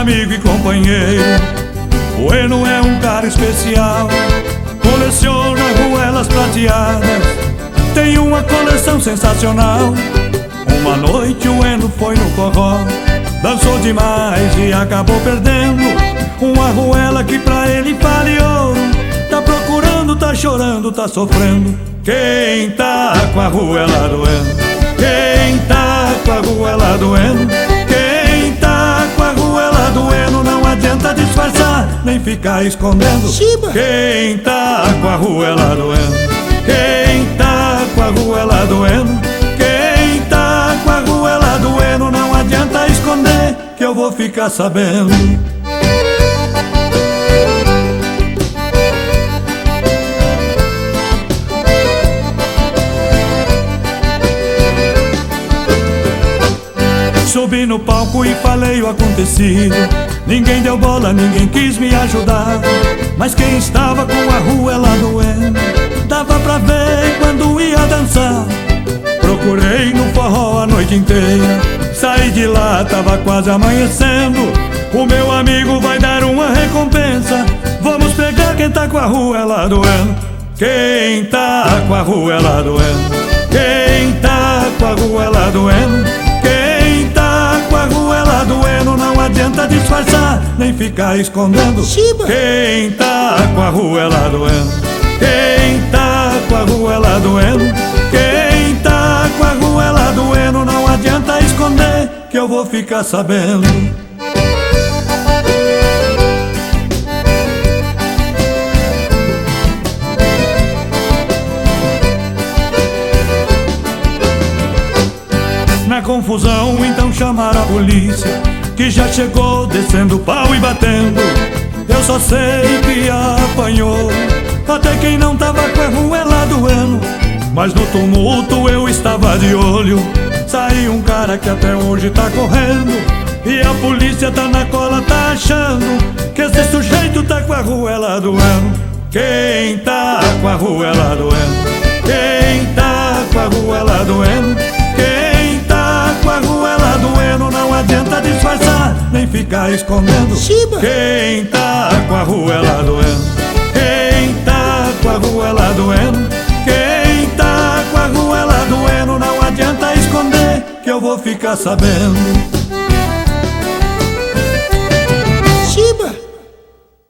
amigo e companheiro. Bueno é um cara especial, coleciona ruelas prateadas, tem uma coleção sensacional. Uma noite o Eno foi no forró, dançou demais e acabou perdendo uma ruela que pra ele vale ouro. Tá procurando, tá chorando, tá sofrendo. Quem tá com a ruela doendo? Quem tá nem ficar escondendo. Chiba. Quem tá com a ruela doendo? Quem tá com a ruela doendo? Quem tá com a ruela doendo? Não adianta esconder que eu vou ficar sabendo. Subi no palco e falei o acontecido. Ninguém deu bola, ninguém quis me ajudar. Mas quem estava com a rua lá doendo, dava pra ver quando ia dançar. Procurei no forró a noite inteira. Saí de lá, tava quase amanhecendo. O meu amigo vai dar uma recompensa. Vamos pegar quem tá com a rua lá doendo. Quem tá com a rua lá doendo? Quem tá com a rua lá doendo? Nem ficar escondendo. Chiba. Quem tá com a rua ela doendo? Quem tá com a rua ela doendo? Quem tá com a rua ela doendo? Não adianta esconder, que eu vou ficar sabendo. Na confusão, então chamaram a polícia que já chegou descendo pau e batendo. Eu só sei que apanhou, até quem não tava com a ruela doendo. Mas no tumulto eu estava de olho. Saiu um cara que até hoje tá correndo. E a polícia tá na cola, tá achando que esse sujeito tá com a ruela doendo. Quem tá com a ruela doendo? ficar escondendo. Chiba. Quem tá com a ruela doendo. Quem tá com a ruela doendo. Quem tá com a ruela doendo. Não adianta esconder que eu vou ficar sabendo. Chiba